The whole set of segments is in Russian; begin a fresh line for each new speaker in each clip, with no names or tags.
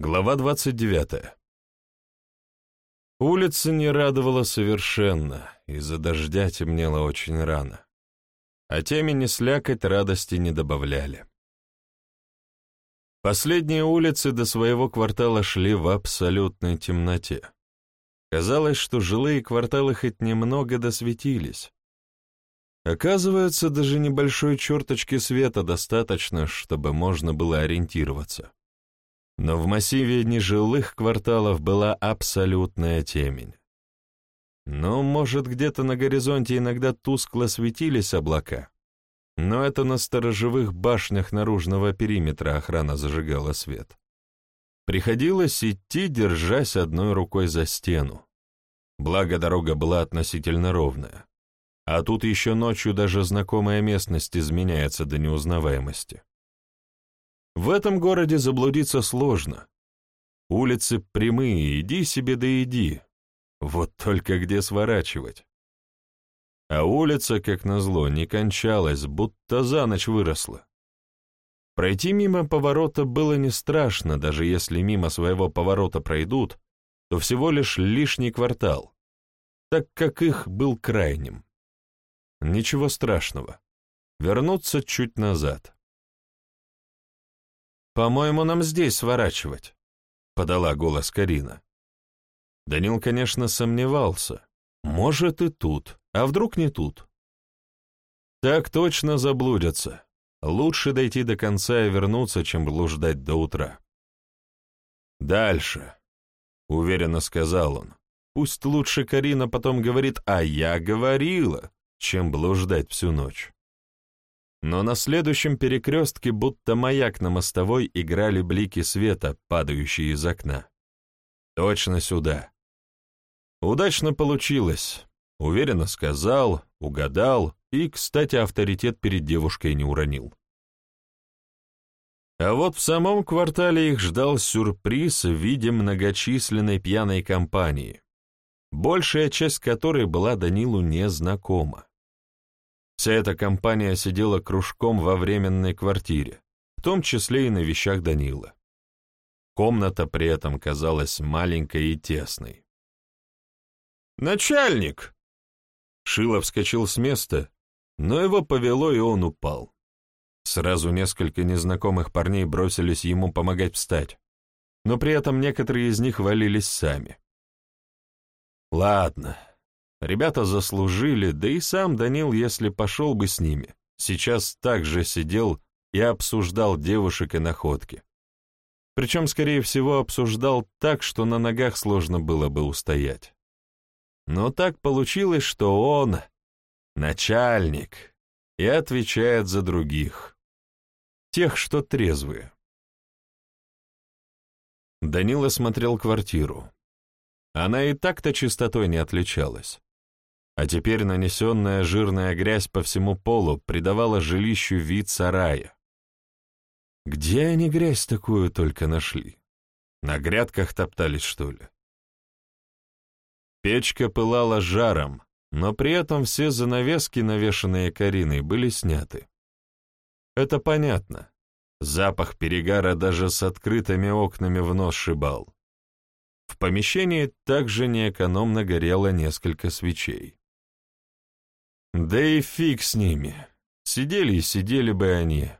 Глава 29. Улица не радовала совершенно, из-за дождя темнело очень рано. А темени слякоть радости не добавляли. Последние улицы до своего квартала шли в абсолютной темноте. Казалось, что жилые кварталы хоть немного досветились. Оказывается, даже небольшой черточки света достаточно, чтобы можно было ориентироваться. Но в массиве нежилых кварталов была абсолютная темень. Ну, может, где-то на горизонте иногда тускло светились облака, но это на сторожевых башнях наружного периметра охрана зажигала свет. Приходилось идти, держась одной рукой за стену. Благо, дорога была относительно ровная. А тут еще ночью даже знакомая местность изменяется до неузнаваемости. В этом городе заблудиться сложно. Улицы прямые, иди себе да иди. Вот только где сворачивать. А улица, как назло, не кончалась, будто за ночь выросла. Пройти мимо поворота было не страшно, даже если мимо своего поворота пройдут, то всего лишь лишний квартал, так как их был крайним. Ничего страшного. Вернуться чуть назад. «По-моему, нам здесь сворачивать», — подала голос Карина. Данил, конечно, сомневался. Может, и тут, а вдруг не тут? Так точно заблудятся. Лучше дойти до конца и вернуться, чем блуждать до утра. «Дальше», — уверенно сказал он. «Пусть лучше Карина потом говорит, а я говорила, чем блуждать всю ночь». Но на следующем перекрестке, будто маяк на мостовой, играли блики света, падающие из окна. Точно сюда. Удачно получилось. Уверенно сказал, угадал и, кстати, авторитет перед девушкой не уронил. А вот в самом квартале их ждал сюрприз в виде многочисленной пьяной компании, большая часть которой была Данилу незнакома. Вся эта компания сидела кружком во временной квартире, в том числе и на вещах Данила. Комната при этом казалась маленькой и тесной. «Начальник!» Шилов вскочил с места, но его повело, и он упал. Сразу несколько незнакомых парней бросились ему помогать встать, но при этом некоторые из них валились сами. «Ладно, Ребята заслужили, да и сам Данил, если пошел бы с ними, сейчас также сидел и обсуждал девушек и находки. Причем, скорее всего, обсуждал так, что на ногах сложно было бы устоять. Но так получилось, что он начальник и отвечает за других. Тех, что трезвые. Данила смотрел квартиру. Она и так-то чистотой не отличалась а теперь нанесенная жирная грязь по всему полу придавала жилищу вид сарая. Где они грязь такую только нашли? На грядках топтались, что ли? Печка пылала жаром, но при этом все занавески, навешанные Кариной, были сняты. Это понятно. Запах перегара даже с открытыми окнами в нос шибал. В помещении также неэкономно горело несколько свечей. Да и фиг с ними. Сидели и сидели бы они.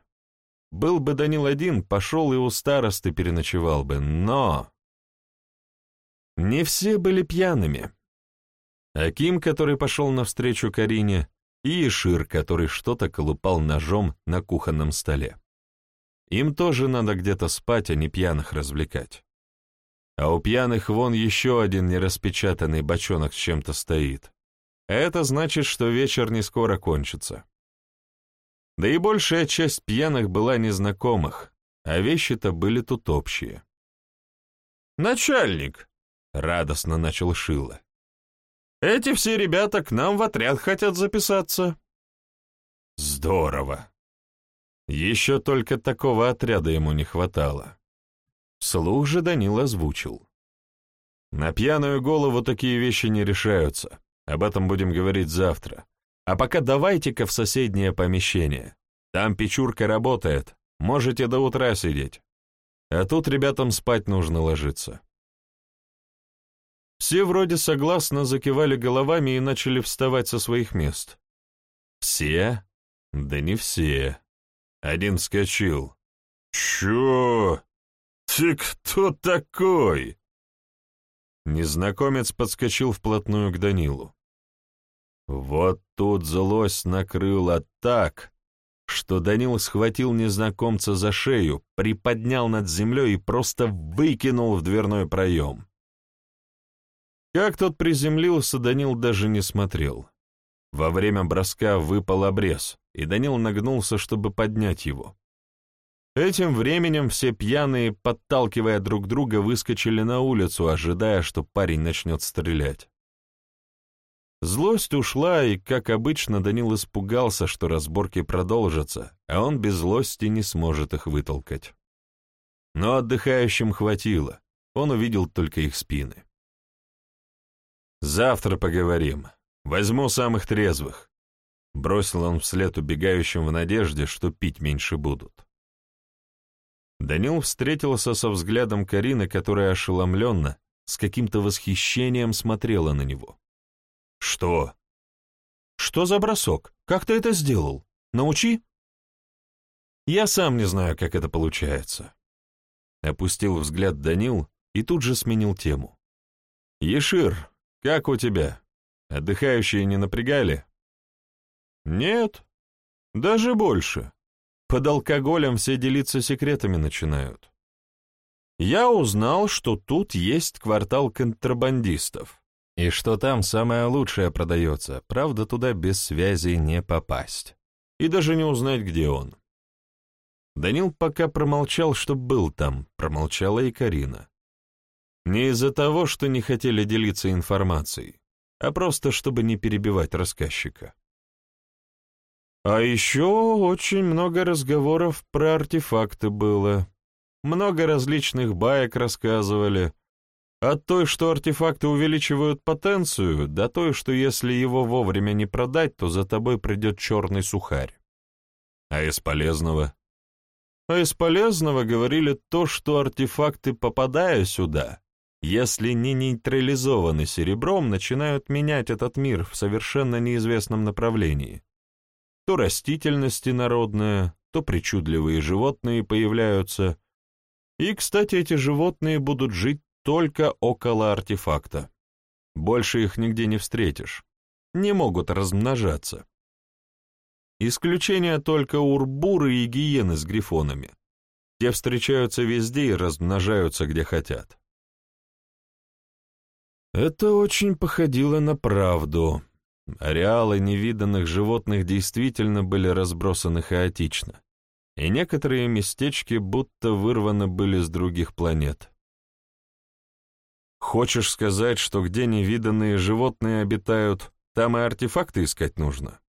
Был бы Данил один, пошел и у старосты переночевал бы, но... Не все были пьяными. Аким, который пошел навстречу Карине, и Ишир, который что-то колупал ножом на кухонном столе. Им тоже надо где-то спать, а не пьяных развлекать. А у пьяных вон еще один нераспечатанный бочонок с чем-то стоит. Это значит, что вечер не скоро кончится. Да и большая часть пьяных была незнакомых, а вещи-то были тут общие. «Начальник!» — радостно начал Шила. «Эти все ребята к нам в отряд хотят записаться». «Здорово!» Еще только такого отряда ему не хватало. Слух же Данил озвучил. На пьяную голову такие вещи не решаются. Об этом будем говорить завтра. А пока давайте-ка в соседнее помещение. Там печурка работает. Можете до утра сидеть. А тут ребятам спать нужно ложиться. Все вроде согласно закивали головами и начали вставать со своих мест. Все? Да не все. Один вскочил. «Чё? Ты кто такой?» Незнакомец подскочил вплотную к Данилу. Вот тут злость накрыла так, что Данил схватил незнакомца за шею, приподнял над землей и просто выкинул в дверной проем. Как тот приземлился, Данил даже не смотрел. Во время броска выпал обрез, и Данил нагнулся, чтобы поднять его. Этим временем все пьяные, подталкивая друг друга, выскочили на улицу, ожидая, что парень начнет стрелять. Злость ушла, и, как обычно, Данил испугался, что разборки продолжатся, а он без злости не сможет их вытолкать. Но отдыхающим хватило, он увидел только их спины. «Завтра поговорим. Возьму самых трезвых», — бросил он вслед убегающим в надежде, что пить меньше будут. Данил встретился со взглядом Карины, которая ошеломленно, с каким-то восхищением смотрела на него. «Что?» «Что за бросок? Как ты это сделал? Научи?» «Я сам не знаю, как это получается». Опустил взгляд Данил и тут же сменил тему. «Ешир, как у тебя? Отдыхающие не напрягали?» «Нет, даже больше. Под алкоголем все делиться секретами начинают. Я узнал, что тут есть квартал контрабандистов. И что там самое лучшее продается, правда, туда без связи не попасть. И даже не узнать, где он. Данил пока промолчал, что был там, промолчала и Карина. Не из-за того, что не хотели делиться информацией, а просто чтобы не перебивать рассказчика. А еще очень много разговоров про артефакты было. Много различных баек рассказывали, от той, что артефакты увеличивают потенцию, до той, что если его вовремя не продать, то за тобой придет черный сухарь. А из полезного? А из полезного говорили то, что артефакты, попадая сюда, если не нейтрализованы серебром, начинают менять этот мир в совершенно неизвестном направлении. То растительности народная, то причудливые животные появляются. И, кстати, эти животные будут жить только около артефакта. Больше их нигде не встретишь. Не могут размножаться. Исключение только урбуры и гиены с грифонами. Те встречаются везде и размножаются где хотят. Это очень походило на правду. Ареалы невиданных животных действительно были разбросаны хаотично, и некоторые местечки будто вырваны были с других планет. Хочешь сказать, что где невиданные животные обитают, там и артефакты искать нужно?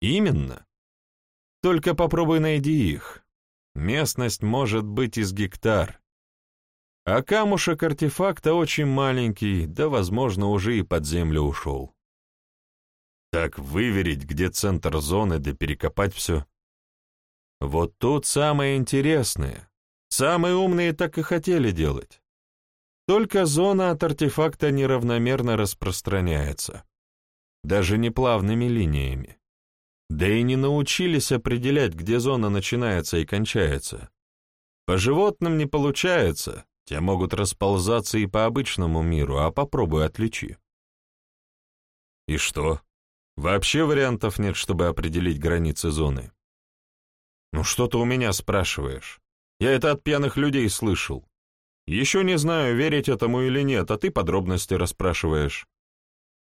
Именно. Только попробуй найди их. Местность может быть из гектар. А камушек артефакта очень маленький, да, возможно, уже и под землю ушел. Так выверить, где центр зоны, да перекопать все. Вот тут самое интересное. Самые умные так и хотели делать. Только зона от артефакта неравномерно распространяется. Даже не плавными линиями. Да и не научились определять, где зона начинается и кончается. По животным не получается, те могут расползаться и по обычному миру, а попробуй отличи. И что? Вообще вариантов нет, чтобы определить границы зоны. Ну что ты у меня спрашиваешь? Я это от пьяных людей слышал. Еще не знаю, верить этому или нет, а ты подробности расспрашиваешь.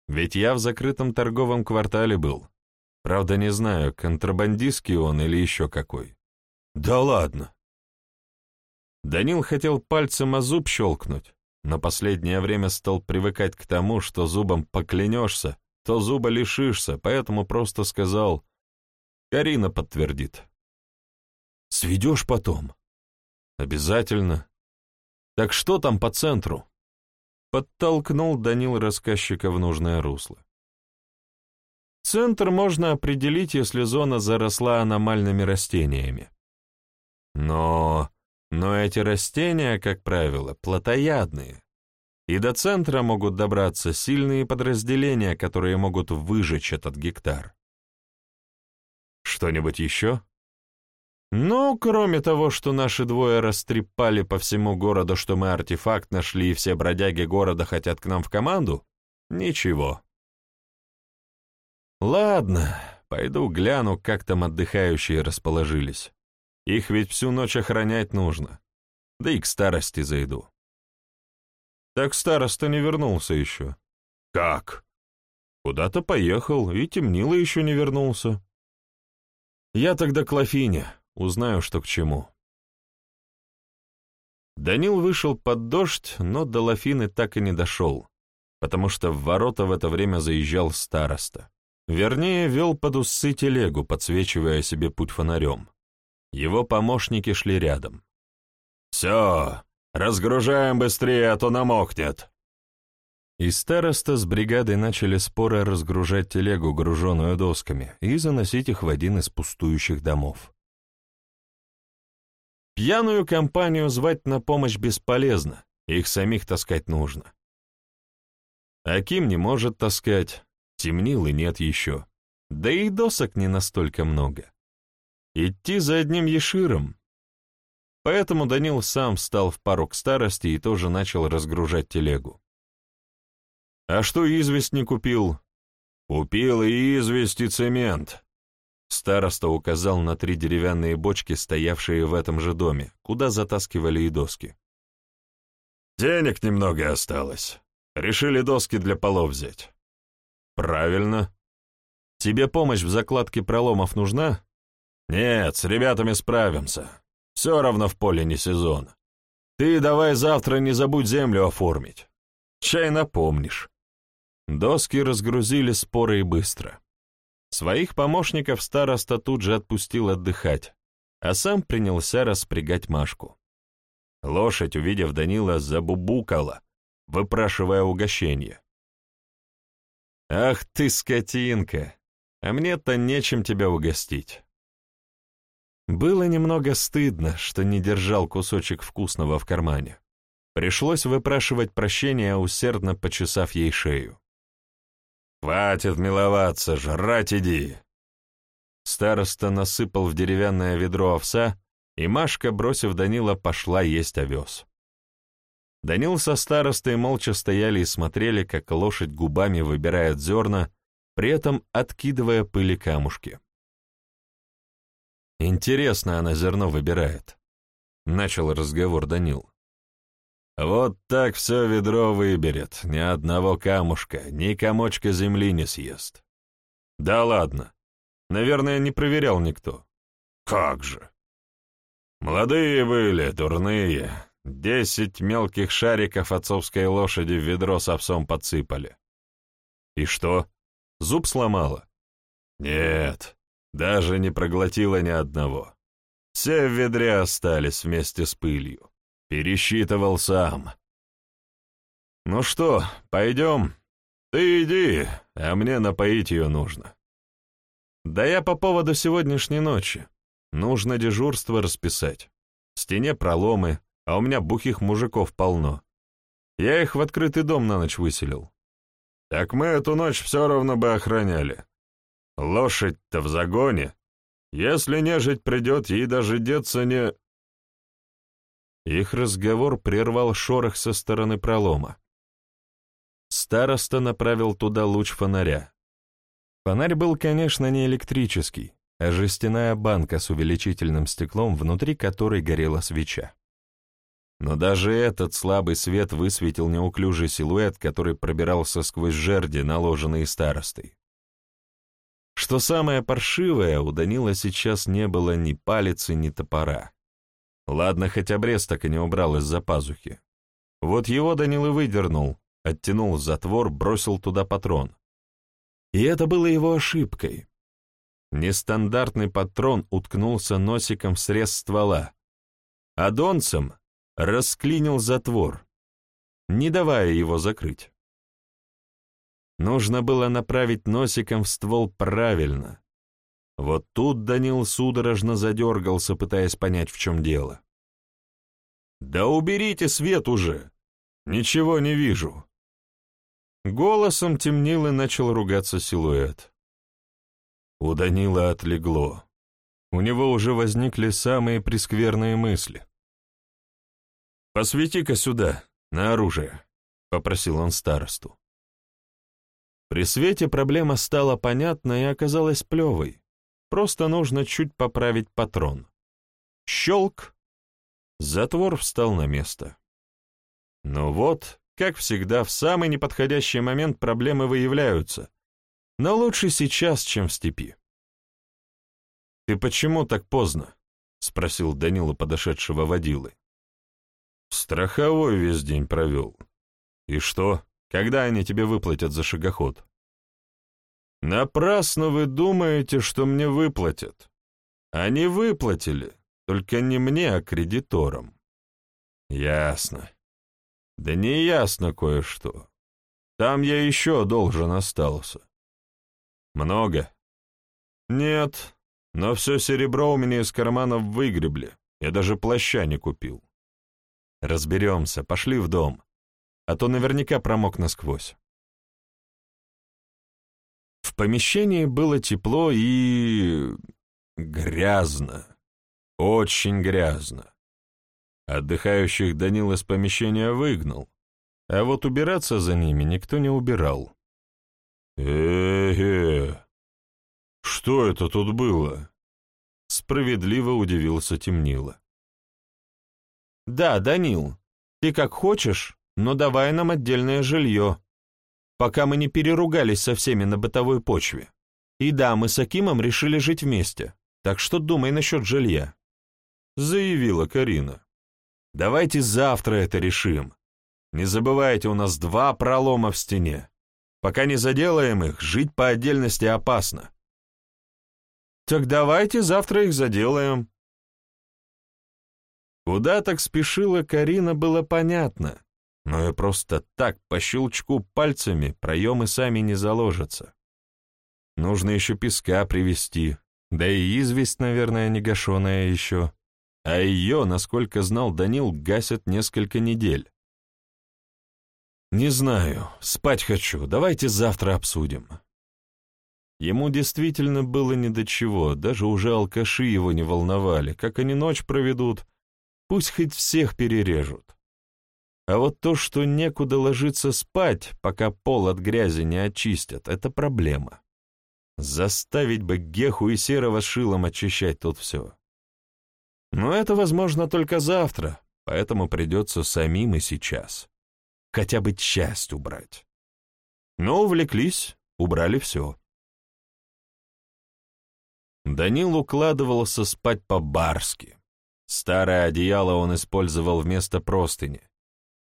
Ведь я в закрытом торговом квартале был. Правда, не знаю, контрабандистский он или еще какой. Да ладно. Данил хотел пальцем о зуб щелкнуть, но последнее время стал привыкать к тому, что зубом поклянешься, то зуба лишишься, поэтому просто сказал «Карина подтвердит». «Сведешь потом?» «Обязательно. Так что там по центру? Подтолкнул Данил рассказчика в нужное русло. Центр можно определить, если зона заросла аномальными растениями. Но Но эти растения, как правило, плотоядные, и до центра могут добраться сильные подразделения, которые могут выжечь этот гектар. Что-нибудь еще? Ну, кроме того, что наши двое растрепали по всему городу, что мы артефакт нашли, и все бродяги города хотят к нам в команду, ничего. Ладно, пойду гляну, как там отдыхающие расположились. Их ведь всю ночь охранять нужно. Да и к старости зайду. Так староста не вернулся еще. Как? Куда-то поехал, и темнило еще не вернулся. Я тогда к Лафине, узнаю, что к чему. Данил вышел под дождь, но до Лафины так и не дошел, потому что в ворота в это время заезжал староста. Вернее, вел под усы телегу, подсвечивая себе путь фонарем. Его помощники шли рядом. «Все, разгружаем быстрее, а то намокнет!» И староста с бригадой начали споро разгружать телегу, груженную досками, и заносить их в один из пустующих домов. Пьяную компанию звать на помощь бесполезно, их самих таскать нужно. Аким не может таскать, темнил и нет еще, да и досок не настолько много. Идти за одним еширом. Поэтому Данил сам встал в пару к старости и тоже начал разгружать телегу. «А что известь не купил?» «Купил и известь, и цемент», Староста указал на три деревянные бочки, стоявшие в этом же доме, куда затаскивали и доски. «Денег немного осталось. Решили доски для полов взять». «Правильно. Тебе помощь в закладке проломов нужна?» «Нет, с ребятами справимся. Все равно в поле не сезон. Ты давай завтра не забудь землю оформить. Чай напомнишь». Доски разгрузили споры и быстро. Своих помощников староста тут же отпустил отдыхать, а сам принялся распрягать Машку. Лошадь, увидев Данила, забубукала, выпрашивая угощение. «Ах ты, скотинка! А мне-то нечем тебя угостить!» Было немного стыдно, что не держал кусочек вкусного в кармане. Пришлось выпрашивать прощения, усердно почесав ей шею. «Хватит миловаться, жрать иди!» Староста насыпал в деревянное ведро овса, и Машка, бросив Данила, пошла есть овес. Данил со старостой молча стояли и смотрели, как лошадь губами выбирает зерна, при этом откидывая пыли камушки. Интересно она зерно выбирает. Начал разговор Данил. Вот так все ведро выберет, ни одного камушка, ни комочка земли не съест. Да ладно. Наверное, не проверял никто. Как же. Молодые были, дурные. Десять мелких шариков отцовской лошади в ведро с овсом подсыпали. И что, зуб сломала? Нет, даже не проглотила ни одного. Все в ведре остались вместе с пылью. Пересчитывал сам. Ну что, пойдем? Ты иди, а мне напоить ее нужно. Да я по поводу сегодняшней ночи. Нужно дежурство расписать. В стене проломы, а у меня бухих мужиков полно. Я их в открытый дом на ночь выселил. Так мы эту ночь все равно бы охраняли. Лошадь-то в загоне. Если нежить придет, ей даже деться не...» Их разговор прервал шорох со стороны пролома. Староста направил туда луч фонаря. Фонарь был, конечно, не электрический, а жестяная банка с увеличительным стеклом, внутри которой горела свеча. Но даже этот слабый свет высветил неуклюжий силуэт, который пробирался сквозь жерди, наложенные старостой. Что самое паршивое, у Данила сейчас не было ни палицы, ни топора. Ладно, хоть обрез так и не убрал из-за пазухи. Вот его Данил и выдернул, оттянул затвор, бросил туда патрон. И это было его ошибкой. Нестандартный патрон уткнулся носиком в срез ствола, а донцем расклинил затвор, не давая его закрыть. Нужно было направить носиком в ствол правильно. Вот тут Данил судорожно задергался, пытаясь понять, в чем дело. «Да уберите свет уже! Ничего не вижу!» Голосом темнил и начал ругаться силуэт. У Данила отлегло. У него уже возникли самые прескверные мысли. «Посвети-ка сюда, на оружие», — попросил он старосту. При свете проблема стала понятна и оказалась плевой. Просто нужно чуть поправить патрон. Щелк! Затвор встал на место. Ну вот, как всегда, в самый неподходящий момент проблемы выявляются. Но лучше сейчас, чем в степи. «Ты почему так поздно?» — спросил Данила подошедшего водилы. «Страховой весь день провел. И что?» Когда они тебе выплатят за шагоход? Напрасно вы думаете, что мне выплатят. Они выплатили, только не мне, а кредиторам. Ясно. Да не ясно кое-что. Там я еще должен остался. Много? Нет, но все серебро у меня из карманов выгребли. Я даже плаща не купил. Разберемся, пошли в дом а то наверняка промок насквозь. Помещении было тепло и... грязно. Очень грязно. Отдыхающих Данил из помещения выгнал, а вот убираться за ними никто не убирал. «Э-э, что это тут было?» Справедливо удивился Темнило. «Да, Данил, ты как хочешь, но давай нам отдельное жилье, пока мы не переругались со всеми на бытовой почве. И да, мы с Акимом решили жить вместе, так что думай насчет жилья», — заявила Карина. «Давайте завтра это решим. Не забывайте, у нас два пролома в стене. Пока не заделаем их, жить по отдельности опасно». «Так давайте завтра их заделаем». Куда так спешила Карина, было понятно но и просто так, по щелчку пальцами, проемы сами не заложатся. Нужно еще песка привезти, да и известь, наверное, негашенная еще. А ее, насколько знал Данил, гасят несколько недель. «Не знаю, спать хочу, давайте завтра обсудим». Ему действительно было ни до чего, даже уже алкаши его не волновали, как они ночь проведут, пусть хоть всех перережут. А вот то, что некуда ложиться спать, пока пол от грязи не очистят, это проблема. Заставить бы Геху и Серого шилом очищать тут все. Но это возможно только завтра, поэтому придется самим и сейчас. Хотя бы часть убрать. Но увлеклись, убрали все. Данил укладывался спать по-барски. Старое одеяло он использовал вместо простыни.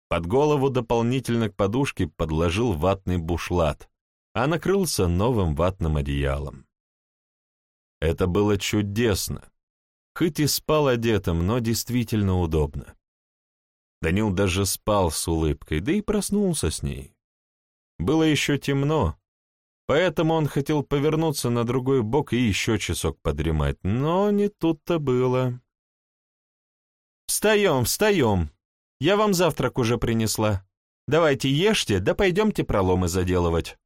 Под голову дополнительно к подушке подложил ватный бушлат, а накрылся новым ватным одеялом. Это было чудесно. Хоть и спал одетым, но действительно удобно. Данил даже спал с улыбкой, да и проснулся с ней. Было еще темно, поэтому он хотел повернуться на другой бок и еще часок подремать, но не тут-то было. «Встаем, встаем!» Я вам завтрак уже принесла. Давайте ешьте, да пойдемте проломы заделывать».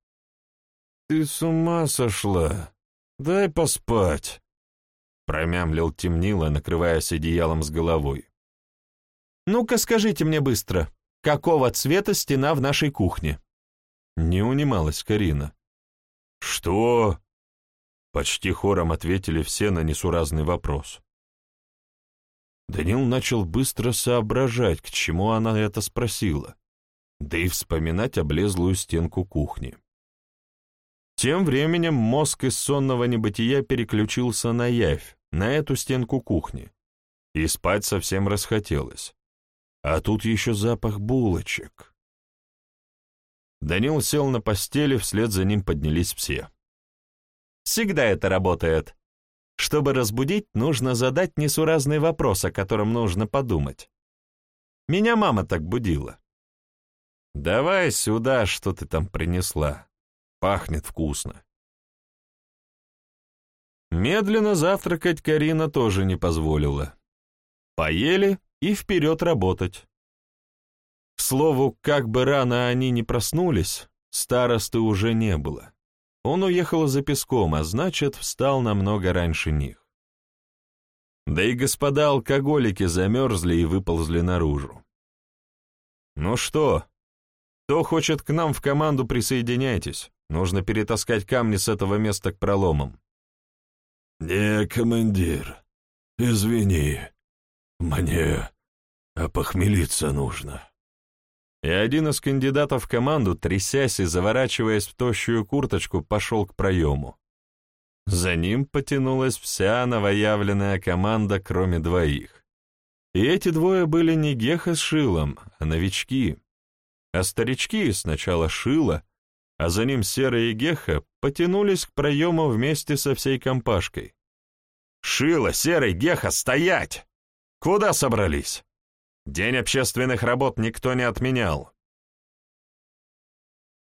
«Ты с ума сошла? Дай поспать», — промямлил темнило, накрываясь одеялом с головой. «Ну-ка скажите мне быстро, какого цвета стена в нашей кухне?» Не унималась Карина. «Что?» Почти хором ответили все на несуразный вопрос. Данил начал быстро соображать, к чему она это спросила, да и вспоминать облезлую стенку кухни. Тем временем мозг из сонного небытия переключился на явь, на эту стенку кухни, и спать совсем расхотелось. А тут еще запах булочек. Данил сел на постели, вслед за ним поднялись все. «Всегда это работает», чтобы разбудить, нужно задать несуразный вопрос, о котором нужно подумать. Меня мама так будила. «Давай сюда, что ты там принесла. Пахнет вкусно». Медленно завтракать Карина тоже не позволила. Поели, и вперед работать. К слову, как бы рано они ни проснулись, старосты уже не было. Он уехал за песком, а значит, встал намного раньше них. Да и господа алкоголики замерзли и выползли наружу. «Ну что, кто хочет к нам в команду, присоединяйтесь. Нужно перетаскать камни с этого места к проломам».
«Не, командир, извини, мне опохмелиться нужно».
И один из кандидатов в команду, трясясь и заворачиваясь в тощую курточку, пошел к проему. За ним потянулась вся новоявленная команда, кроме двоих. И эти двое были не Геха с Шилом, а новички. А старички сначала Шила, а за ним Сера и Геха потянулись к проему вместе со всей компашкой. «Шила, Серый, Геха, стоять! Куда собрались?» День общественных работ никто не отменял.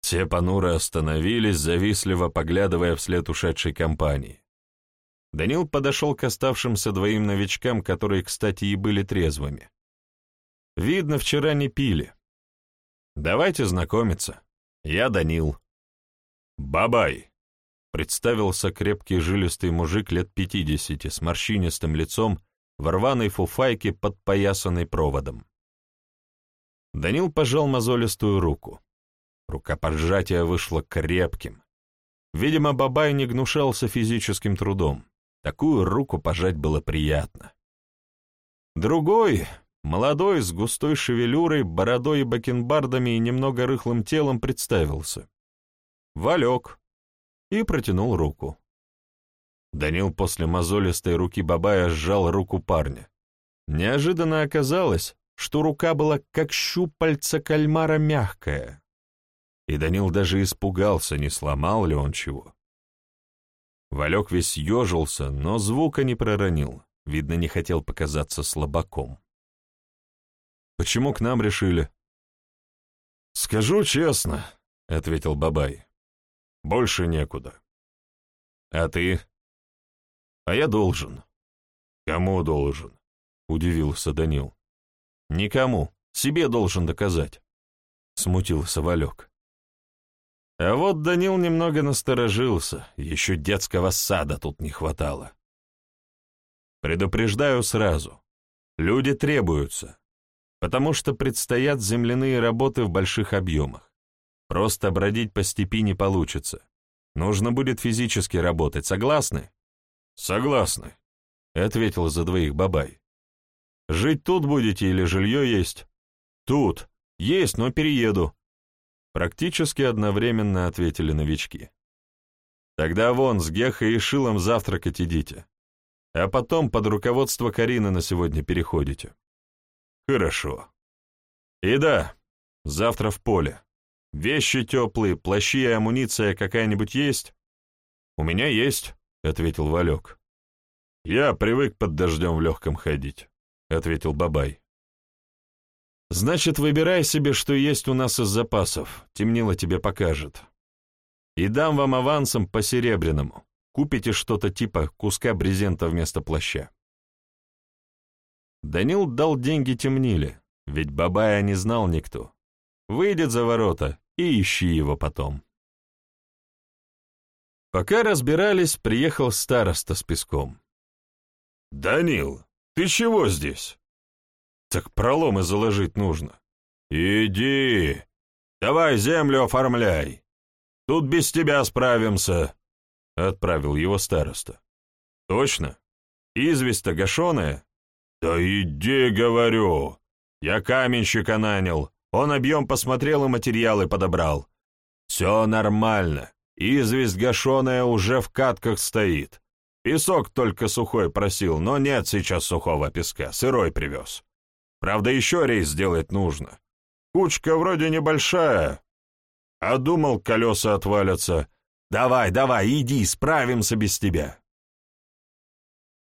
Все понуро остановились, завистливо поглядывая вслед ушедшей компании. Данил подошел к оставшимся двоим новичкам, которые, кстати, и были трезвыми. Видно, вчера не пили. Давайте знакомиться. Я Данил. Бабай, представился крепкий жилистый мужик лет пятидесяти с морщинистым лицом в рваной фуфайке, подпоясанной проводом. Данил пожал мозолистую руку. Рукопожатие вышло крепким. Видимо, Бабай не гнушался физическим трудом. Такую руку пожать было приятно. Другой, молодой, с густой шевелюрой, бородой и бакенбардами и немного рыхлым телом, представился. Валек. И протянул руку. Данил после мозолистой руки Бабая сжал руку парня. Неожиданно оказалось, что рука была как щупальца кальмара мягкая. И Данил даже испугался, не сломал ли он чего. Валек весь ежился, но звука не проронил, видно, не хотел показаться слабаком. «Почему к нам решили?» «Скажу честно», — ответил Бабай, — «больше некуда». «А ты?» А я должен. Кому должен? Удивился Данил. Никому. Себе должен доказать. Смутился Валек. А вот Данил немного насторожился. Еще детского сада тут не хватало. Предупреждаю сразу. Люди требуются, потому что предстоят земляные работы в больших объемах. Просто бродить по степи не получится. Нужно будет физически работать, согласны? «Согласны», — ответил за двоих Бабай. «Жить тут будете или жилье есть?» «Тут. Есть, но перееду». Практически одновременно ответили новички. «Тогда вон, с Гехой и Шилом завтракать идите. А потом под руководство Карины на сегодня переходите». «Хорошо. И да, завтра в поле. Вещи теплые, плащи и амуниция какая-нибудь есть?» «У меня есть», — ответил Валек. «Я привык под дождем в легком ходить», — ответил Бабай. «Значит, выбирай себе, что есть у нас из запасов, темнило тебе покажет. И дам вам авансом по серебряному. Купите что-то типа куска брезента вместо плаща». Данил дал деньги темниле, ведь Бабая не знал никто. Выйдет за ворота и ищи его потом. Пока разбирались, приехал староста с песком. «Данил, ты чего здесь?» «Так проломы заложить нужно». «Иди! Давай землю оформляй. Тут без тебя справимся», — отправил его староста. «Точно? Известь-то гашеная?» «Да иди, говорю. Я каменщика нанял. Он объем посмотрел и материалы подобрал. Все нормально. Известь гашеная уже в катках стоит. Песок только сухой просил, но нет сейчас сухого песка, сырой привез. Правда, еще рейс сделать нужно. Кучка вроде небольшая, а думал, колеса отвалятся. Давай, давай, иди, справимся без тебя.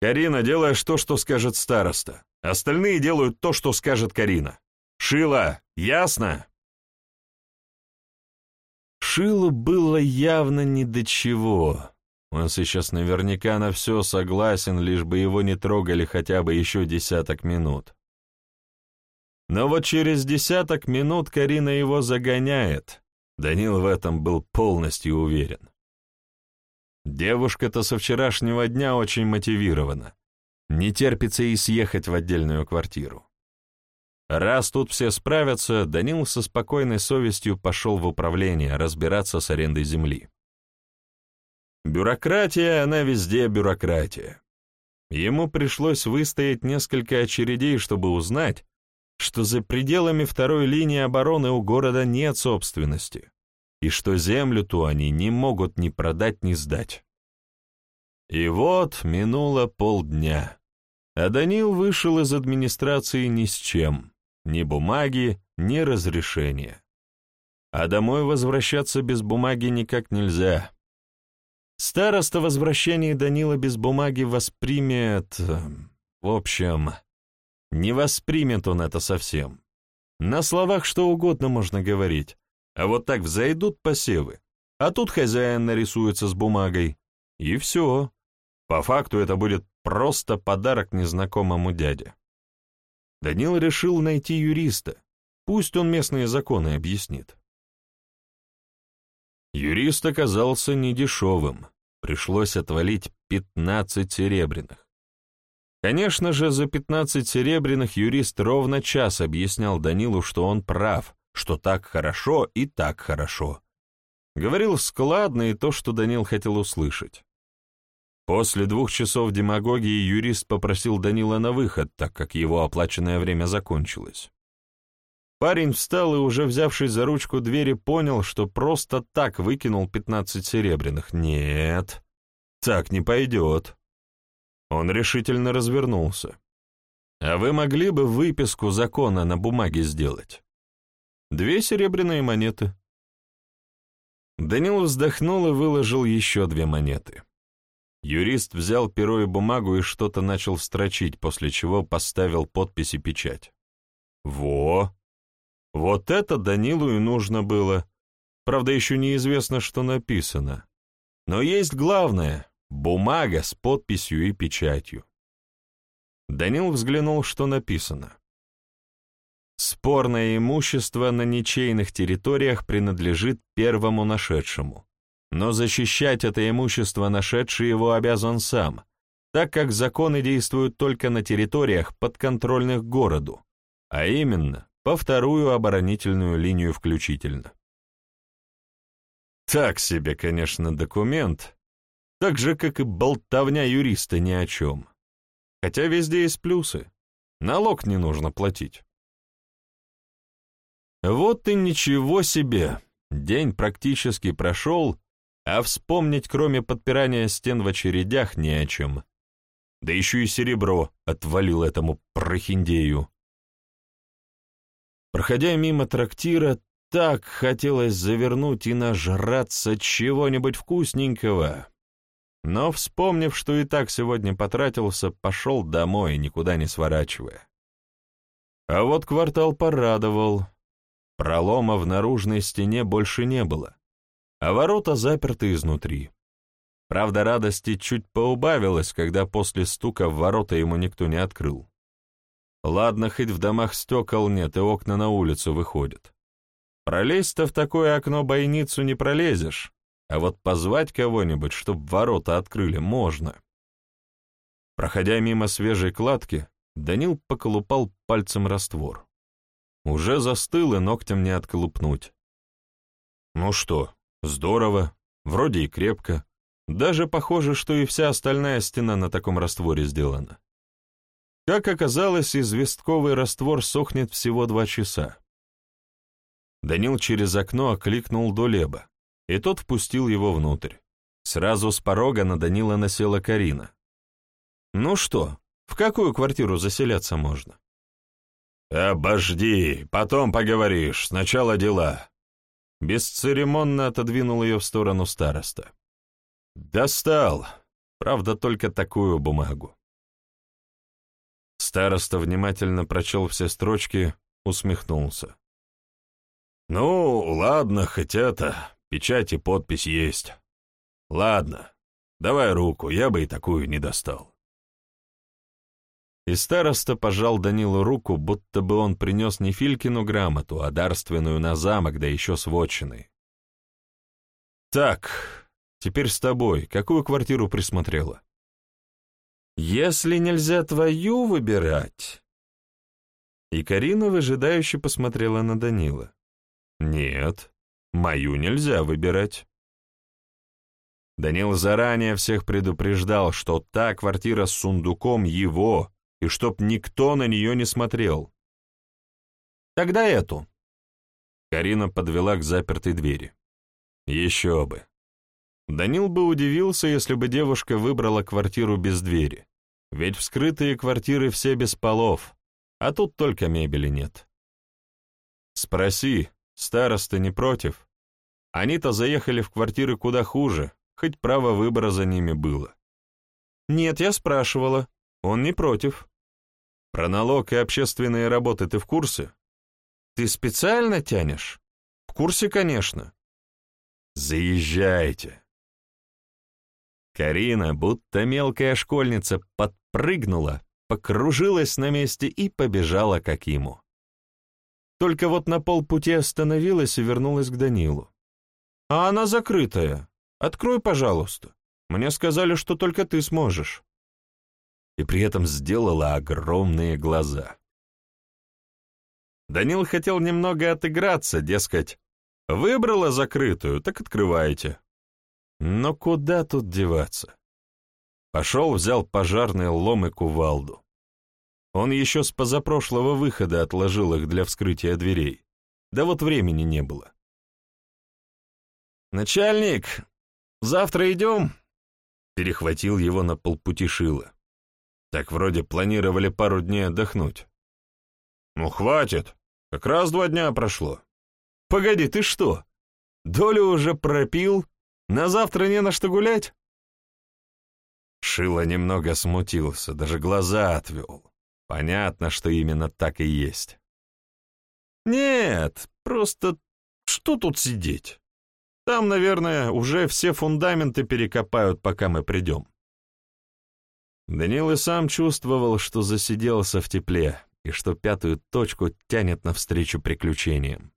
Карина, делаешь то, что скажет староста. Остальные делают то, что скажет Карина. Шила, ясно? Шилу было явно ни до чего. Он сейчас наверняка на все согласен, лишь бы его не трогали хотя бы еще десяток минут. Но вот через десяток минут Карина его загоняет. Данил в этом был полностью уверен. Девушка-то со вчерашнего дня очень мотивирована. Не терпится и съехать в отдельную квартиру. Раз тут все справятся, Данил со спокойной совестью пошел в управление разбираться с арендой земли. Бюрократия, она везде бюрократия. Ему пришлось выстоять несколько очередей, чтобы узнать, что за пределами второй линии обороны у города нет собственности, и что землю ту они не могут ни продать, ни сдать. И вот минуло полдня, а Данил вышел из администрации ни с чем, ни бумаги, ни разрешения. А домой возвращаться без бумаги никак нельзя. Староста возвращение Данила без бумаги воспримет... В общем, не воспримет он это совсем. На словах что угодно можно говорить, а вот так взойдут посевы, а тут хозяин нарисуется с бумагой, и все. По факту это будет просто подарок незнакомому дяде. Данил решил найти юриста, пусть он местные законы объяснит. Юрист оказался недешевым, пришлось отвалить 15 серебряных. Конечно же, за 15 серебряных юрист ровно час объяснял Данилу, что он прав, что так хорошо и так хорошо. Говорил складно и то, что Данил хотел услышать. После двух часов демагогии юрист попросил Данила на выход, так как его оплаченное время закончилось. Парень встал и, уже взявшись за ручку двери, понял, что просто так выкинул пятнадцать серебряных. Нет, так не пойдет. Он решительно развернулся. А вы могли бы выписку закона на бумаге сделать? Две серебряные монеты. Данил вздохнул и выложил еще две монеты. Юрист взял перо и бумагу и что-то начал строчить, после чего поставил подпись и печать. Во! Вот это Данилу и нужно было. Правда, еще неизвестно, что написано. Но есть главное — бумага с подписью и печатью. Данил взглянул, что написано. Спорное имущество на ничейных территориях принадлежит первому нашедшему, но защищать это имущество нашедший его обязан сам, так как законы действуют только на территориях, подконтрольных городу, а именно по вторую оборонительную линию включительно. Так себе, конечно, документ, так же, как и болтовня юриста ни о чем. Хотя везде есть плюсы. Налог не нужно платить. Вот и ничего себе. День практически прошел, а вспомнить, кроме подпирания стен в очередях, не о чем. Да еще и серебро отвалил этому прохиндею. Проходя мимо трактира, так хотелось завернуть и нажраться чего-нибудь вкусненького. Но, вспомнив, что и так сегодня потратился, пошел домой, никуда не сворачивая. А вот квартал порадовал. Пролома в наружной стене больше не было, а ворота заперты изнутри. Правда, радости чуть поубавилось, когда после стука в ворота ему никто не открыл. Ладно, хоть в домах стекол нет, и окна на улицу выходят. Пролезть-то в такое окно-бойницу не пролезешь, а вот позвать кого-нибудь, чтоб ворота открыли, можно. Проходя мимо свежей кладки, Данил поколупал пальцем раствор. Уже застыл и ногтем не отколупнуть. Ну что, здорово, вроде и крепко. Даже похоже, что и вся остальная стена на таком растворе сделана. Как оказалось, известковый раствор сохнет всего два часа. Данил через окно окликнул Долеба, и тот впустил его внутрь. Сразу с порога на Данила насела Карина. «Ну что, в какую квартиру заселяться можно?»
«Обожди, потом поговоришь, сначала дела».
Бесцеремонно отодвинул ее в сторону староста. «Достал, правда, только такую бумагу. Староста внимательно прочел все строчки, усмехнулся.
«Ну, ладно, хоть это, печать и подпись есть. Ладно, давай руку, я бы и такую не достал».
И староста пожал Данилу руку, будто бы он принес не Филькину грамоту, а дарственную на замок, да еще с. «Так, теперь с тобой. Какую квартиру присмотрела?» «Если нельзя твою выбирать...» И Карина выжидающе посмотрела на Данила. «Нет, мою нельзя выбирать». Данил заранее всех предупреждал, что та квартира с сундуком его, и чтоб никто на нее не смотрел. «Тогда эту». Карина подвела к запертой двери. Еще бы. Данил бы удивился, если бы девушка выбрала квартиру без двери. Ведь вскрытые квартиры все без полов, а тут только мебели нет. Спроси, староста не против? Они-то заехали в квартиры куда хуже, хоть право выбора за ними было. Нет, я спрашивала, он не против. Про налог и общественные работы ты в курсе? Ты специально тянешь? В курсе, конечно. Заезжайте. Карина, будто мелкая школьница, подпрыгнула, покружилась на месте и побежала как ему. Только вот на полпути остановилась и вернулась к Данилу. «А она закрытая. Открой, пожалуйста. Мне сказали, что только ты сможешь». И при этом сделала огромные глаза. Данил хотел немного отыграться, дескать, Выбрала закрытую, так открывайте. Но куда тут деваться? Пошел, взял пожарный лом и кувалду. Он еще с позапрошлого выхода отложил их для вскрытия дверей. Да вот времени не было. «Начальник, завтра идем?» Перехватил его на полпути Шила. Так вроде планировали пару дней отдохнуть. «Ну, хватит. Как раз два дня прошло. Погоди, ты что? Долю уже пропил? На завтра не на что гулять? Шило немного смутился, даже глаза отвел. Понятно, что именно так и есть. Нет, просто что тут сидеть? Там, наверное, уже все фундаменты перекопают, пока мы придем. Данил и сам чувствовал, что засиделся в тепле и что пятую точку тянет навстречу приключениям.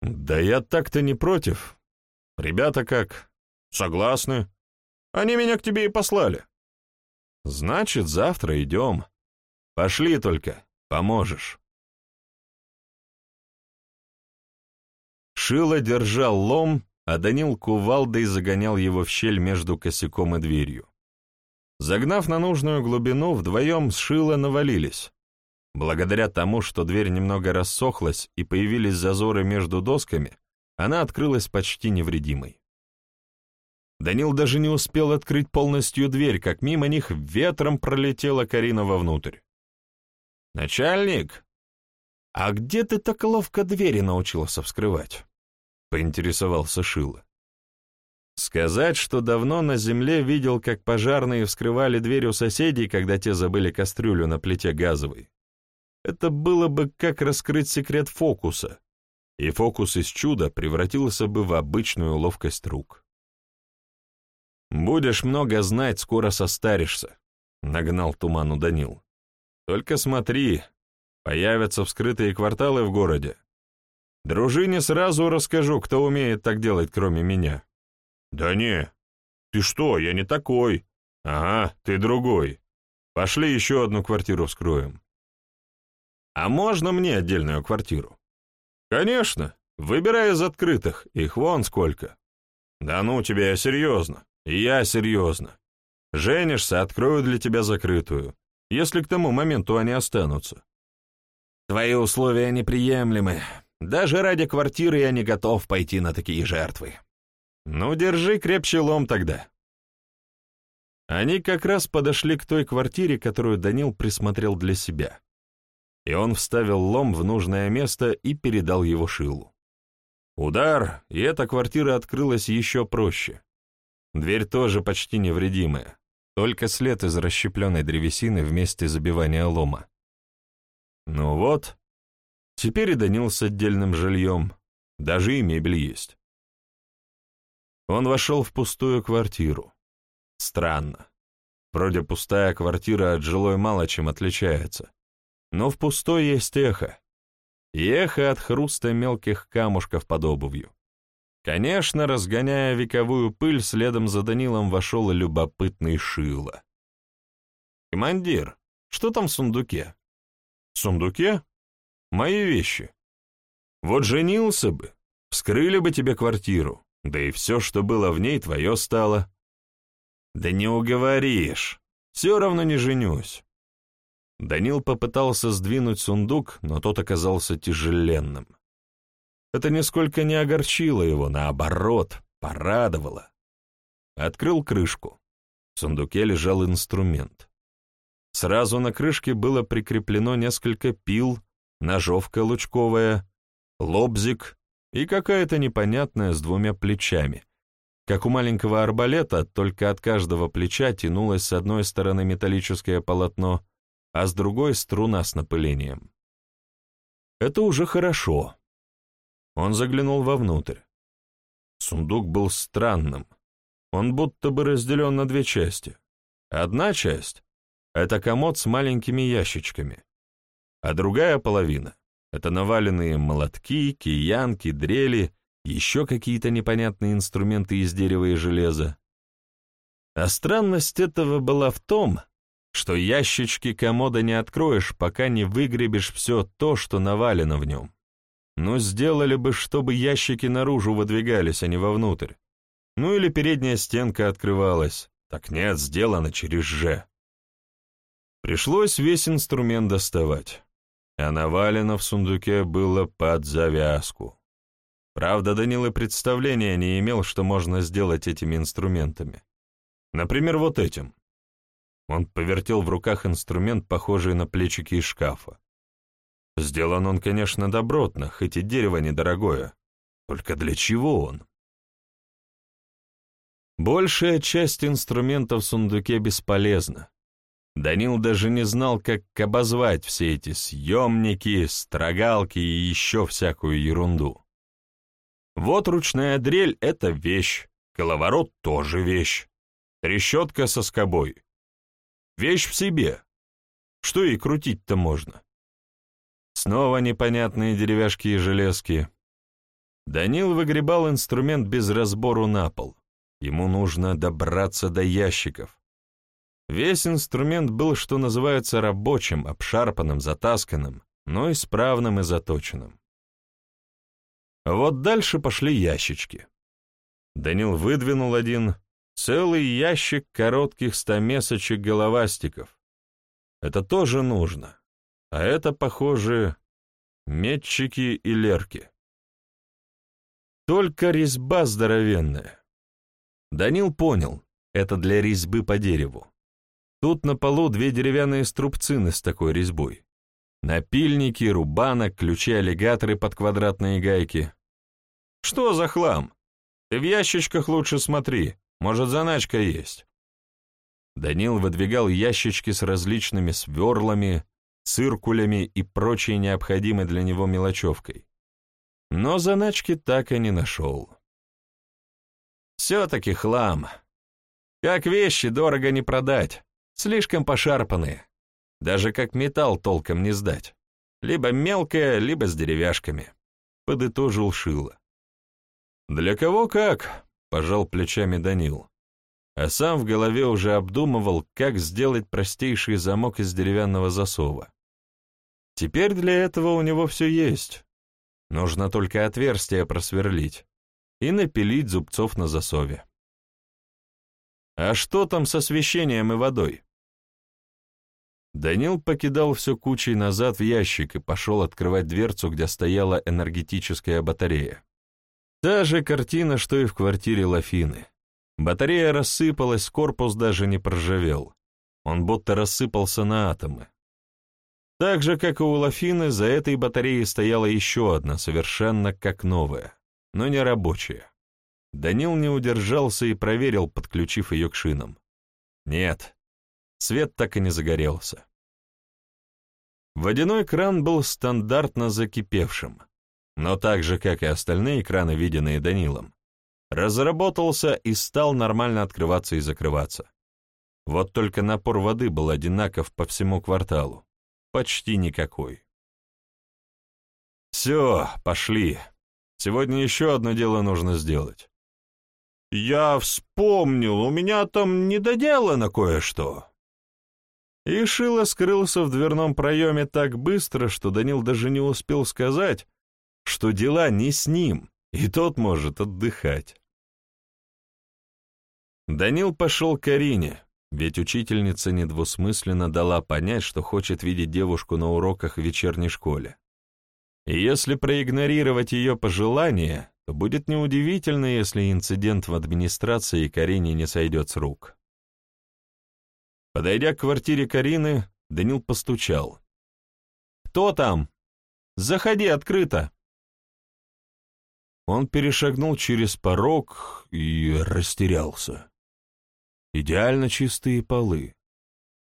«Да я так-то не против. Ребята как? Согласны. Они меня к тебе и послали». «Значит, завтра идем. Пошли только, поможешь». Шило держал лом, а Данил кувалдой загонял его в щель между косяком и дверью. Загнав на нужную глубину, вдвоем с навалились. Благодаря тому, что дверь немного рассохлась и появились зазоры между досками, она открылась почти невредимой. Данил даже не успел открыть полностью дверь, как мимо них ветром пролетела Карина вовнутрь. «Начальник, а где ты так ловко двери научился вскрывать?» — поинтересовался Шила. Сказать, что давно на земле видел, как пожарные вскрывали дверь у соседей, когда те забыли кастрюлю на плите газовой, это было бы как раскрыть секрет фокуса, и фокус из чуда превратился бы в обычную ловкость рук. «Будешь много знать, скоро состаришься», — нагнал туману Данил. «Только смотри, появятся вскрытые кварталы в городе. Дружине сразу расскажу, кто умеет так делать, кроме меня». «Да не, ты что, я не такой». «Ага, ты другой. Пошли еще одну квартиру вскроем». А можно мне отдельную квартиру? Конечно, выбирай из открытых, их вон сколько. Да ну тебе, я серьезно. Я серьезно. Женишься, открою для тебя закрытую, если к тому моменту они останутся. Твои условия неприемлемы. Даже ради квартиры я не готов пойти на такие жертвы. Ну, держи крепче лом тогда. Они как раз подошли к той квартире, которую Данил присмотрел для себя и он вставил лом в нужное место и передал его Шилу. Удар, и эта квартира открылась еще проще. Дверь тоже почти невредимая, только след из расщепленной древесины вместе забивания лома. Ну вот, теперь и Данил с отдельным жильем, даже и мебель есть. Он вошел в пустую квартиру. Странно. Вроде пустая квартира от жилой мало чем отличается. Но в пустой есть эхо. И эхо от хруста мелких камушков под обувью. Конечно, разгоняя вековую пыль, следом за Данилом вошел любопытный Шило. «Командир, что там в сундуке?» «В сундуке? Мои вещи. Вот женился бы, вскрыли бы тебе квартиру, да и все, что было в ней, твое стало». «Да не уговоришь, все равно не женюсь». Данил попытался сдвинуть сундук, но тот оказался тяжеленным. Это нисколько не огорчило его, наоборот, порадовало. Открыл крышку. В сундуке лежал инструмент. Сразу на крышке было прикреплено несколько пил, ножовка лучковая, лобзик и какая-то непонятная с двумя плечами. Как у маленького арбалета, только от каждого плеча тянулось с одной стороны металлическое полотно, а с другой — струна с напылением. Это уже хорошо. Он заглянул вовнутрь. Сундук был странным. Он будто бы разделен на две части. Одна часть — это комод с маленькими ящичками, а другая половина — это наваленные молотки, киянки, дрели, еще какие-то непонятные инструменты из дерева и железа. А странность этого была в том, что ящички комода не откроешь, пока не выгребешь все то, что навалено в нем. Ну, сделали бы, чтобы ящики наружу выдвигались, а не вовнутрь. Ну или передняя стенка открывалась. Так нет, сделано через «Ж». Пришлось весь инструмент доставать. А навалено в сундуке было под завязку. Правда, Данил и представления не имел, что можно сделать этими инструментами. Например, вот этим. Он повертел в руках инструмент, похожий на плечики из шкафа. Сделан он, конечно, добротно, хоть и дерево недорогое. Только для чего он? Большая часть инструментов в сундуке бесполезна. Данил даже не знал, как обозвать все эти съемники, строгалки и еще всякую ерунду. Вот ручная дрель — это вещь, коловорот — тоже вещь, трещотка со скобой. Вещь в себе. Что и крутить-то можно. Снова непонятные деревяшки и железки. Данил выгребал инструмент без разбору на пол. Ему нужно добраться до ящиков. Весь инструмент был, что называется, рабочим, обшарпанным, затасканным, но исправным и заточенным. Вот дальше пошли ящички. Данил выдвинул один, целый ящик коротких стамесочек головастиков. Это тоже нужно. А это, похоже, метчики и лерки. Только резьба здоровенная. Данил понял, это для резьбы по дереву. Тут на полу две деревянные струбцины с такой резьбой. Напильники, рубанок, ключи-аллигаторы под квадратные гайки. Что за хлам? Ты в ящичках лучше смотри, может, заначка есть. Данил выдвигал ящички с различными сверлами, циркулями и прочей необходимой для него мелочевкой. Но заначки так и не нашел. Все-таки хлам. Как вещи дорого не продать, слишком пошарпанные. Даже как металл толком не сдать. Либо мелкое, либо с деревяшками. Подытожил Шило. «Для кого как?» — пожал плечами Данил. А сам в голове уже обдумывал, как сделать простейший замок из деревянного засова. Теперь для этого у него все есть. Нужно только отверстие просверлить и напилить зубцов на засове. А что там с освещением и водой? Данил покидал все кучей назад в ящик и пошел открывать дверцу, где стояла энергетическая батарея. Та же картина, что и в квартире Лафины. Батарея рассыпалась, корпус даже не проржавел. Он будто рассыпался на атомы. Так же, как и у Лафины, за этой батареей стояла еще одна, совершенно как новая, но не рабочая. Данил не удержался и проверил, подключив ее к шинам. Нет, свет так и не загорелся. Водяной кран был стандартно закипевшим, но так же, как и остальные краны, виденные Данилом, разработался и стал нормально открываться и закрываться. Вот только напор воды был одинаков по всему кварталу. Почти никакой. «Все, пошли. Сегодня еще одно дело нужно сделать». «Я вспомнил, у меня там недоделано кое-что». И Шило скрылся в дверном проеме так быстро, что Данил даже не успел сказать, что дела не с ним, и тот может отдыхать. Данил пошел к Карине, ведь учительница недвусмысленно дала понять, что хочет видеть девушку на уроках в вечерней школе. И если проигнорировать ее пожелания, то будет неудивительно, если инцидент в администрации Карине не сойдет с рук. Подойдя к квартире Карины, Данил постучал. «Кто там? Заходи открыто!» Он перешагнул через порог и растерялся. Идеально чистые полы.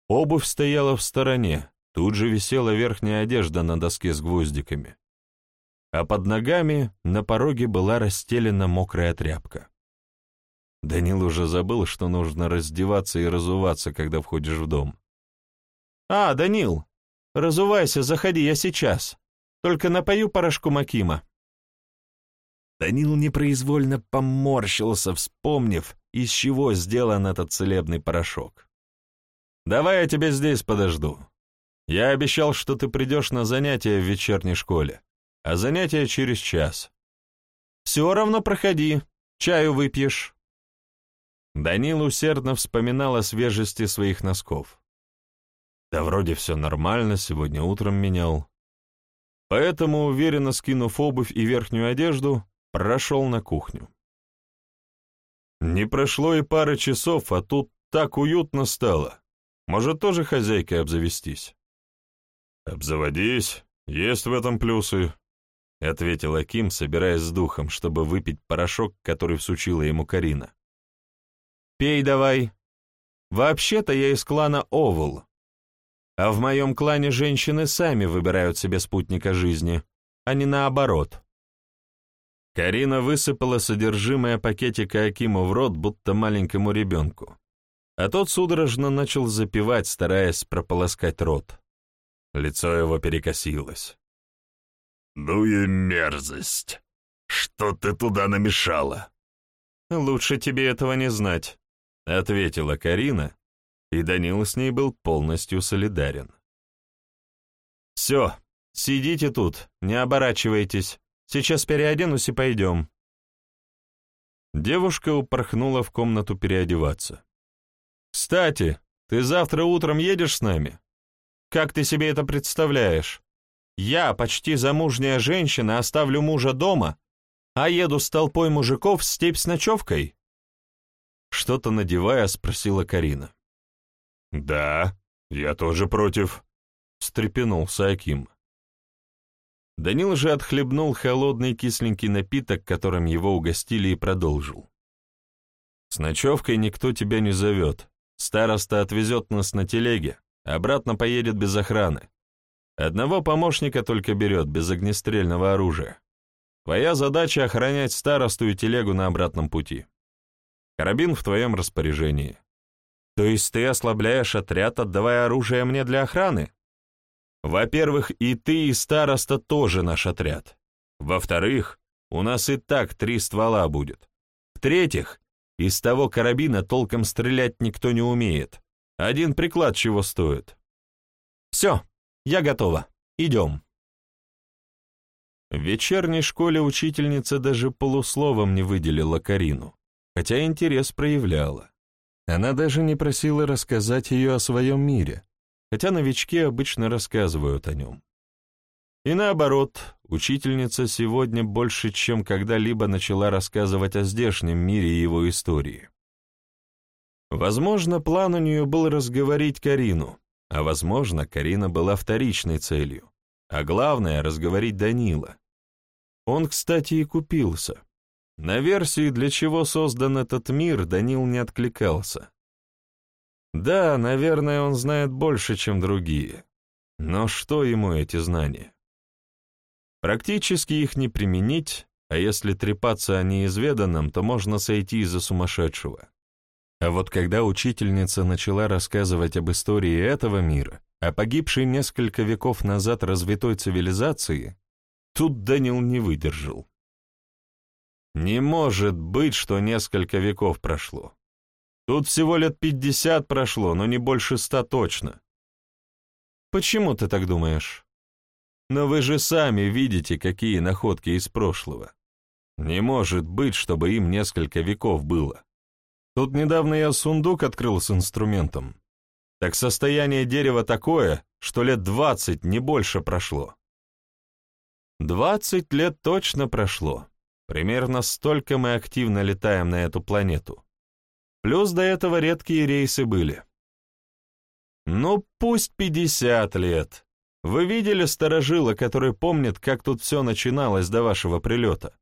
Обувь стояла в стороне, тут же висела верхняя одежда на доске с гвоздиками. А под ногами на пороге была расстелена мокрая тряпка. Данил уже забыл, что нужно раздеваться и разуваться, когда входишь в дом. «А, Данил, разувайся, заходи, я сейчас. Только напою порошку Макима». Данил непроизвольно поморщился, вспомнив, из чего сделан этот целебный порошок. «Давай я тебя здесь подожду. Я обещал, что ты придешь на занятия в вечерней школе, а занятия через час. Все равно проходи, чаю выпьешь». Данил усердно вспоминал о свежести своих носков. Да вроде все нормально, сегодня утром менял. Поэтому, уверенно скинув обувь и верхнюю одежду, прошел на кухню. Не прошло и пары часов, а тут так уютно стало. Может, тоже хозяйкой обзавестись? «Обзаводись, есть в этом плюсы», — ответил Аким, собираясь с духом, чтобы выпить порошок, который всучила ему Карина. «Пей давай. Вообще-то я из клана Овул, а в моем клане женщины сами выбирают себе спутника жизни, а не наоборот». Карина высыпала содержимое пакетика Акиму в рот, будто маленькому ребенку. А тот судорожно начал запивать, стараясь прополоскать рот. Лицо его перекосилось. «Ну и мерзость! Что ты туда намешала?» «Лучше тебе этого не знать», — ответила Карина, и Данил с ней был полностью солидарен. «Все, сидите тут, не оборачивайтесь. Сейчас переоденусь и пойдем». Девушка упорхнула в комнату переодеваться. «Кстати, ты завтра утром едешь с нами? Как ты себе это представляешь? Я, почти замужняя женщина, оставлю мужа дома, а еду с толпой мужиков в степь с ночевкой?» Что-то надевая, спросила Карина. «Да, я тоже против», — встрепенулся Аким. Данил же отхлебнул холодный кисленький напиток, которым его угостили, и продолжил. «С ночевкой никто тебя не зовет. Староста отвезет нас на телеге, обратно поедет без охраны. Одного помощника только берет, без огнестрельного оружия. Твоя задача — охранять старосту и телегу на обратном пути. Карабин в твоем распоряжении. То есть ты ослабляешь отряд, отдавая оружие мне для охраны? Во-первых, и ты, и староста тоже наш отряд. Во-вторых, у нас и так три ствола будет. В-третьих, из того карабина толком стрелять никто не умеет. Один приклад чего стоит. Все, я готова. Идем. В вечерней школе учительница даже полусловом не выделила Карину, хотя интерес проявляла. Она даже не просила рассказать ее о своем мире, хотя новички обычно рассказывают о нем. И наоборот, учительница сегодня больше, чем когда-либо начала рассказывать о здешнем мире и его истории. Возможно, план у нее был разговорить Карину, а возможно, Карина была вторичной целью, а главное — разговорить Данила. Он, кстати, и купился. На версии, для чего создан этот мир, Данил не откликался. Да, наверное, он знает больше, чем другие. Но что ему эти знания? Практически их не применить, а если трепаться о неизведанном, то можно сойти из-за сумасшедшего. А вот когда учительница начала рассказывать об истории этого мира, о погибшей несколько веков назад развитой цивилизации, тут Данил не выдержал. Не может быть, что несколько веков прошло. Тут всего лет пятьдесят прошло, но не больше ста точно. Почему ты так думаешь? Но вы же сами видите, какие находки из прошлого. Не может быть, чтобы им несколько веков было. Тут недавно я сундук открыл с инструментом. Так состояние дерева такое, что лет двадцать, не больше прошло. Двадцать лет точно прошло. Примерно столько мы активно летаем на эту планету. Плюс до этого редкие рейсы были. Ну, пусть пятьдесят лет. Вы видели старожила, который помнит, как тут все начиналось до вашего прилета?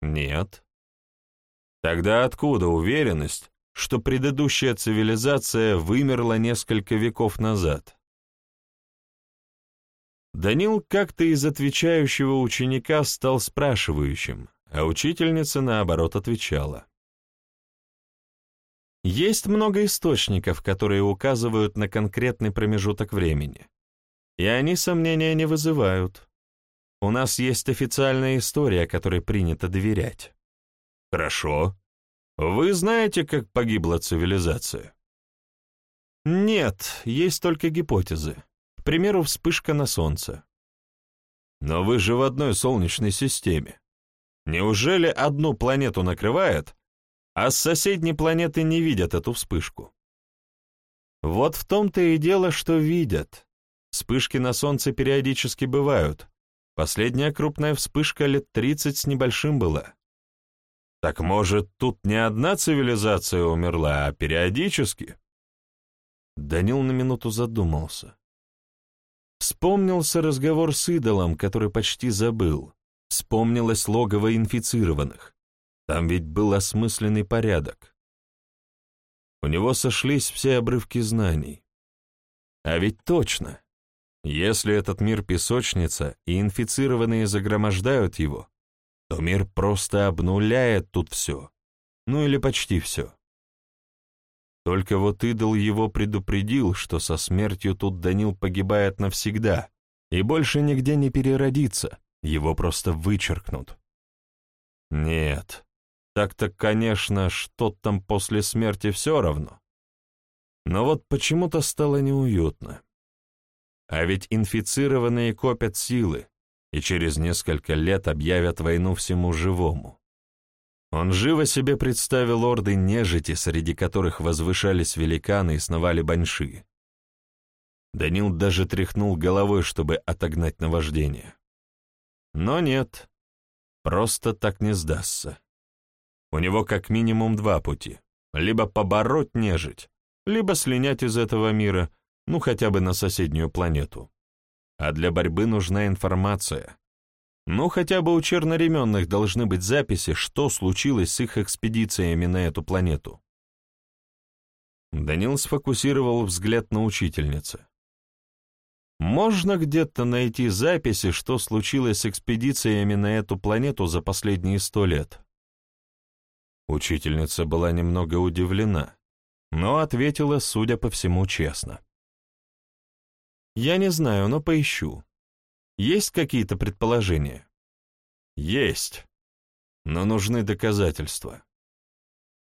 Нет. Тогда откуда уверенность, что предыдущая цивилизация вымерла несколько веков назад? Данил как-то из отвечающего ученика стал спрашивающим, а учительница, наоборот, отвечала. Есть много источников, которые указывают на конкретный промежуток времени, и они сомнения не вызывают. У нас есть официальная история, которой принято доверять. Хорошо. Вы знаете, как погибла цивилизация? Нет, есть только гипотезы. К примеру, вспышка на Солнце. Но вы же в одной Солнечной системе. Неужели одну планету накрывает, а с соседней планеты не видят эту вспышку? Вот в том-то и дело, что видят. Вспышки на Солнце периодически бывают. Последняя крупная вспышка лет 30 с небольшим была. Так может, тут не одна цивилизация умерла, а периодически? Данил на минуту задумался. Вспомнился разговор с идолом, который почти забыл. Вспомнилось логово инфицированных. Там ведь был осмысленный порядок. У него сошлись все обрывки знаний. А ведь точно, если этот мир песочница и инфицированные загромождают его, то мир просто обнуляет тут все, ну или почти все. Только вот идол его предупредил, что со смертью тут Данил погибает навсегда и больше нигде не переродится, его просто вычеркнут. Нет, так-то, конечно, что там после смерти все равно. Но вот почему-то стало неуютно. А ведь инфицированные копят силы, и через несколько лет объявят войну всему живому. Он живо себе представил орды нежити, среди которых возвышались великаны и сновали баньши. Данил даже тряхнул головой, чтобы отогнать наваждение. Но нет, просто так не сдастся. У него как минимум два пути — либо побороть нежить, либо слинять из этого мира, ну хотя бы на соседнюю планету. А для борьбы нужна информация. Ну, хотя бы у черноременных должны быть записи, что случилось с их экспедициями на эту планету. Данил сфокусировал взгляд на учительнице. Можно где-то найти записи, что случилось с экспедициями на эту планету за последние сто лет? Учительница была немного удивлена, но ответила, судя по всему, честно. Я не знаю, но поищу. Есть какие-то предположения? Есть. Но нужны доказательства.